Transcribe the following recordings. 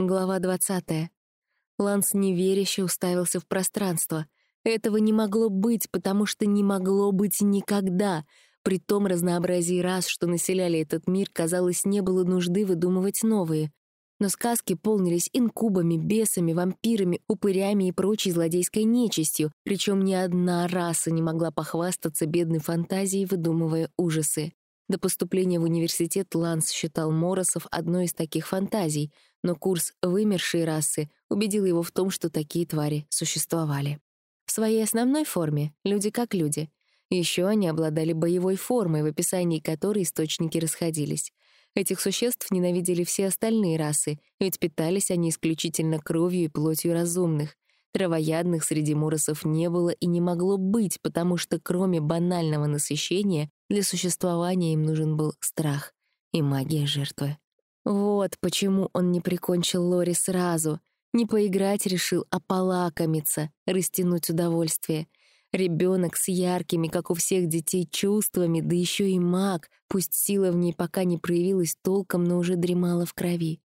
Глава двадцатая. Ланс неверяще уставился в пространство. Этого не могло быть, потому что не могло быть никогда. При том разнообразии рас, что населяли этот мир, казалось, не было нужды выдумывать новые. Но сказки полнились инкубами, бесами, вампирами, упырями и прочей злодейской нечистью, причем ни одна раса не могла похвастаться бедной фантазией, выдумывая ужасы. До поступления в университет Ланс считал Моросов одной из таких фантазий, но курс «Вымершие расы» убедил его в том, что такие твари существовали. В своей основной форме — люди как люди. Еще они обладали боевой формой, в описании которой источники расходились. Этих существ ненавидели все остальные расы, ведь питались они исключительно кровью и плотью разумных. Травоядных среди муросов не было и не могло быть, потому что кроме банального насыщения для существования им нужен был страх и магия жертвы. Вот почему он не прикончил Лори сразу. Не поиграть решил, а полакомиться, растянуть удовольствие. Ребенок с яркими, как у всех детей, чувствами, да еще и маг, пусть сила в ней пока не проявилась толком, но уже дремала в крови.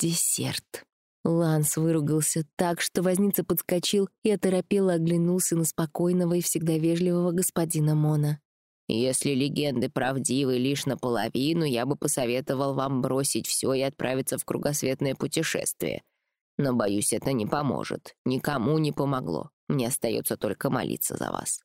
Десерт. Ланс выругался так, что возница подскочил и оторопело оглянулся на спокойного и всегда вежливого господина Мона. Если легенды правдивы лишь наполовину, я бы посоветовал вам бросить все и отправиться в кругосветное путешествие. Но, боюсь, это не поможет. Никому не помогло. Мне остается только молиться за вас».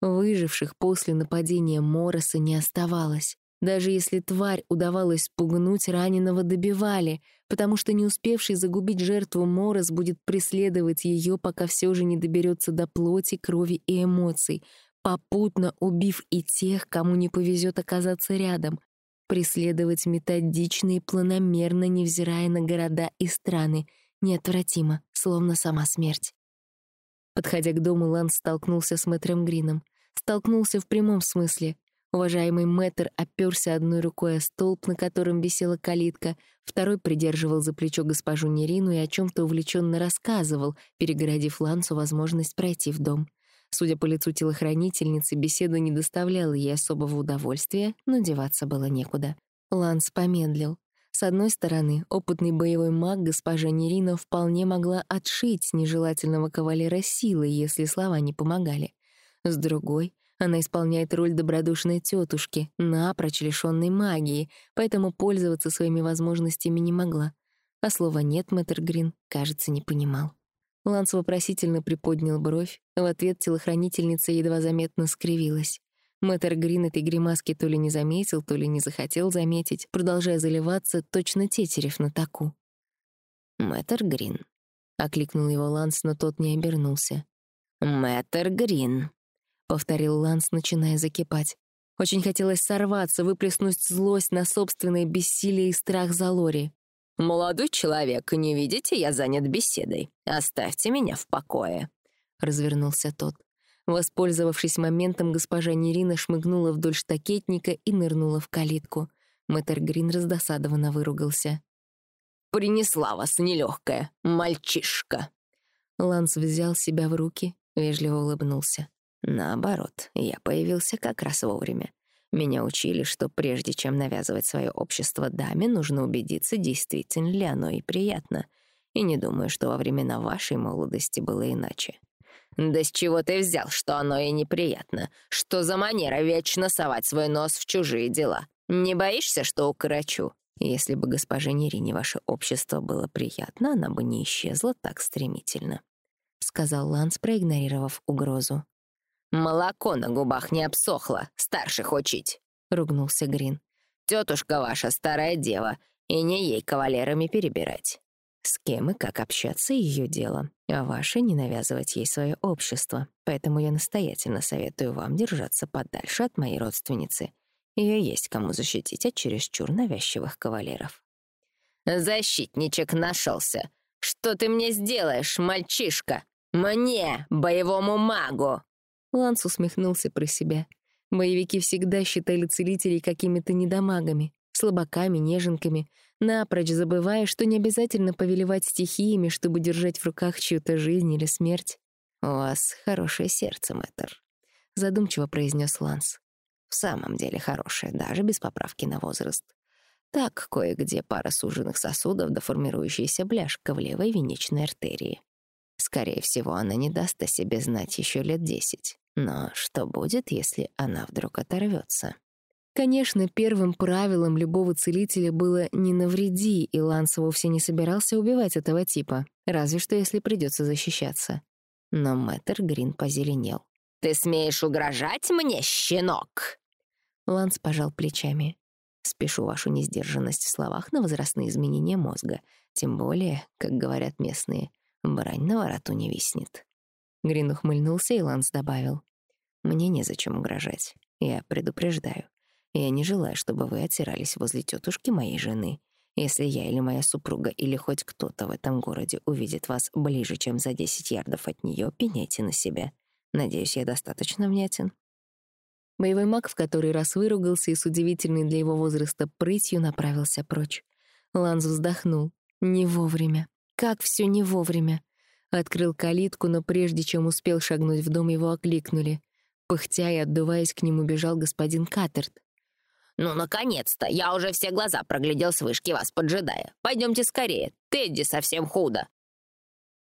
Выживших после нападения Мороса не оставалось. Даже если тварь удавалось спугнуть, раненого добивали, потому что не успевший загубить жертву Морос будет преследовать ее, пока все же не доберется до плоти, крови и эмоций, попутно убив и тех, кому не повезет оказаться рядом, преследовать методично и планомерно, невзирая на города и страны, неотвратимо, словно сама смерть. Подходя к дому, Ланс столкнулся с мэтром Грином. Столкнулся в прямом смысле. Уважаемый мэтр оперся одной рукой о столб, на котором висела калитка, второй придерживал за плечо госпожу Нерину и о чем то увлеченно рассказывал, перегородив Лансу возможность пройти в дом. Судя по лицу телохранительницы, беседа не доставляла ей особого удовольствия, но деваться было некуда. Ланс помедлил. С одной стороны, опытный боевой маг госпожа Нерина вполне могла отшить нежелательного кавалера силой, если слова не помогали. С другой, она исполняет роль добродушной тетушки, напрочь лишённой магии, поэтому пользоваться своими возможностями не могла. А слова «нет» мэтр Грин, кажется, не понимал. Ланс вопросительно приподнял бровь. В ответ телохранительница едва заметно скривилась. Мэтр Грин этой гримаски то ли не заметил, то ли не захотел заметить, продолжая заливаться, точно тетерев на таку. «Мэтр Грин», — окликнул его Ланс, но тот не обернулся. «Мэтр Грин», — повторил Ланс, начиная закипать. Очень хотелось сорваться, выплеснуть злость на собственное бессилие и страх за Лори. «Молодой человек, не видите, я занят беседой. Оставьте меня в покое», — развернулся тот. Воспользовавшись моментом, госпожа Нерина шмыгнула вдоль штакетника и нырнула в калитку. Мэтр Грин раздосадованно выругался. «Принесла вас нелегкая, мальчишка!» Ланс взял себя в руки, вежливо улыбнулся. «Наоборот, я появился как раз вовремя. Меня учили, что прежде чем навязывать свое общество даме, нужно убедиться, действительно ли оно и приятно. И не думаю, что во времена вашей молодости было иначе. «Да с чего ты взял, что оно и неприятно? Что за манера вечно совать свой нос в чужие дела? Не боишься, что укорочу?» Если бы госпоже Нерине ваше общество было приятно, она бы не исчезла так стремительно», — сказал Ланс, проигнорировав угрозу. «Молоко на губах не обсохло, старших учить», — ругнулся Грин. «Тетушка ваша старая дева, и не ей кавалерами перебирать. С кем и как общаться — ее дело, а ваше — не навязывать ей свое общество. Поэтому я настоятельно советую вам держаться подальше от моей родственницы. Ее есть кому защитить от чересчур навязчивых кавалеров». «Защитничек нашелся. Что ты мне сделаешь, мальчишка? Мне, боевому магу!» Ланс усмехнулся про себя. Боевики всегда считали целителей какими-то недомагами, слабаками, неженками, напрочь забывая, что не обязательно повелевать стихиями, чтобы держать в руках чью-то жизнь или смерть. «У вас хорошее сердце, мэтр», — задумчиво произнес Ланс. «В самом деле хорошее, даже без поправки на возраст. Так, кое-где пара суженных сосудов да формирующаяся бляшка в левой венечной артерии. Скорее всего, она не даст о себе знать еще лет десять. Но что будет, если она вдруг оторвется? Конечно, первым правилом любого целителя было «не навреди», и Ланс вовсе не собирался убивать этого типа, разве что если придется защищаться. Но мэтр Грин позеленел. «Ты смеешь угрожать мне, щенок?» Ланс пожал плечами. «Спешу вашу несдержанность в словах на возрастные изменения мозга, тем более, как говорят местные, брань на вороту не виснет». Грин ухмыльнулся, и Ланс добавил. «Мне незачем угрожать. Я предупреждаю. Я не желаю, чтобы вы отирались возле тетушки моей жены. Если я или моя супруга или хоть кто-то в этом городе увидит вас ближе, чем за 10 ярдов от нее, пеняйте на себя. Надеюсь, я достаточно внятен. Боевой маг в который раз выругался и с удивительной для его возраста прытью направился прочь. Ланс вздохнул. Не вовремя. Как все не вовремя. Открыл калитку, но прежде чем успел шагнуть в дом, его окликнули. Пыхтя и отдуваясь к нему, бежал господин Каттерт. «Ну, наконец-то! Я уже все глаза проглядел с вышки, вас поджидая. Пойдемте скорее. Тедди совсем худо!»